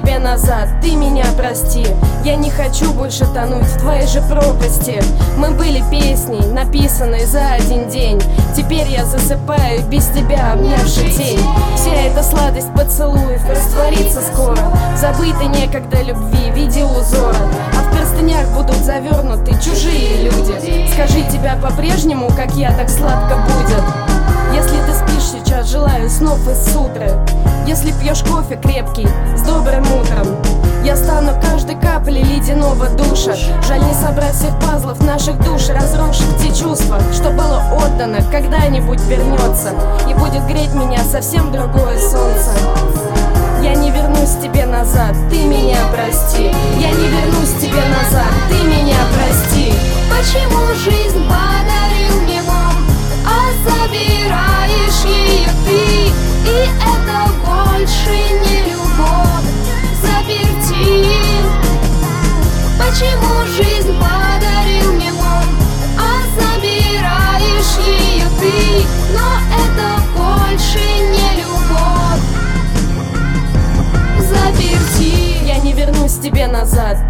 назад, ты меня прости. Я не хочу больше тонуть в твоей же пропасти. Мы были песней, написанной за один день. Теперь я засыпаю без тебя, обнявши тень. Вся эта сладость поцелуев растворится скоро. Забытой некогда любви в виде узора. А в простынях будут завернуты чужие люди. Скажи тебя по-прежнему, как я, так сладко будет пьешь кофе крепкий, с добрым утром. Я стану каждой каплей ледяного душа. Жаль не собрать всех пазлов наших душ Разрушить те чувства, что было отдано Когда-нибудь вернется. И будет греть меня совсем другое солнце. Я не вернусь тебе назад, ты меня прости. Я не вернусь тебе назад, ты меня прости. Почему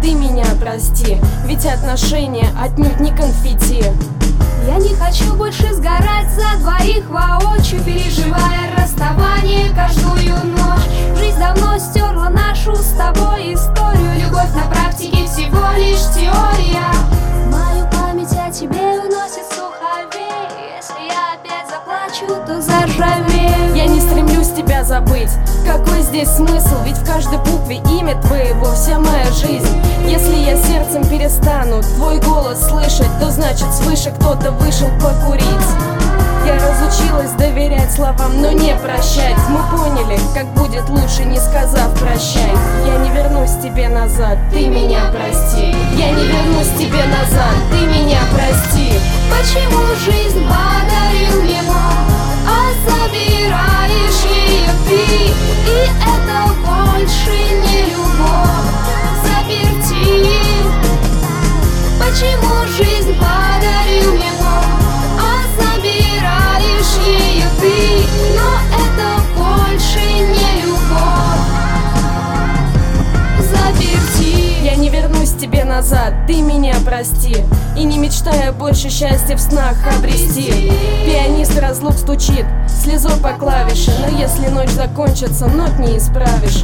ты меня прости Ведь отношения отнюдь не конфетти. Я не хочу больше сгорать за двоих воочию Переживая расставание каждую ночь. Жизнь давно стерла нашу с тобой историю Любовь на практике всего лишь теория. Мою память о тебе уносит суховей. Если я опять заплачу, то заржавею. Я не стремлюсь тебя забыть Какой здесь смысл? Ведь в каждой букве имя твоего Вся моя жизнь. Если я сердцем перестану Твой голос слышать То значит свыше кто-то вышел покурить. Я разучилась доверять словам, но не прощать. Мы поняли, как будет лучше, не сказав прощай. Я не вернусь тебе назад, ты меня прости. Я не вернусь тебе назад, ты меня прости. Почему жизнь подарил вам, а забираешь Почему жизнь ты меня прости. И не мечтая больше счастья в снах обрести. Пианист разлук стучит, слезой по клавише Но если ночь закончится, нот не исправишь.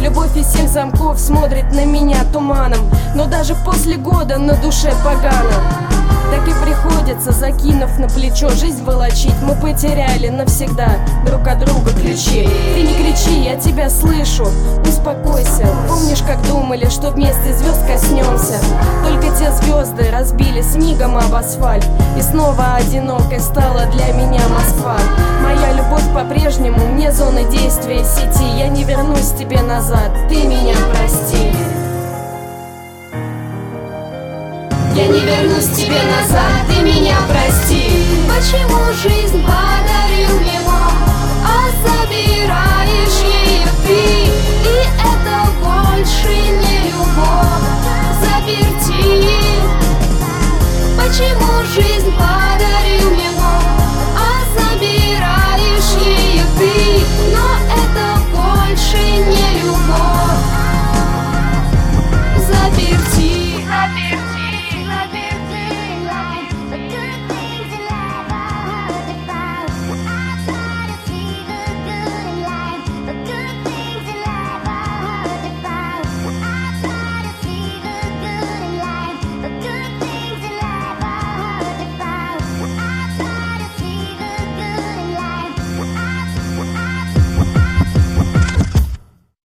Любовь из всех замков смотрит на меня туманом. Но даже после года на душе погано так и приходится, закинув на плечо. Жизнь волочить мы потеряли навсегда. Друг от друга ключи Ты не кричи, я тебя слышу. Успокойся, помнишь, как думали, что вместе звезд коснемся? Только те звезды разбили снегом об асфальт. И снова одинокой стала для меня Москва. Моя любовь по-прежнему мне зона действия сети. Я не вернусь тебе назад, ты меня Я не вернусь тебе назад, ты меня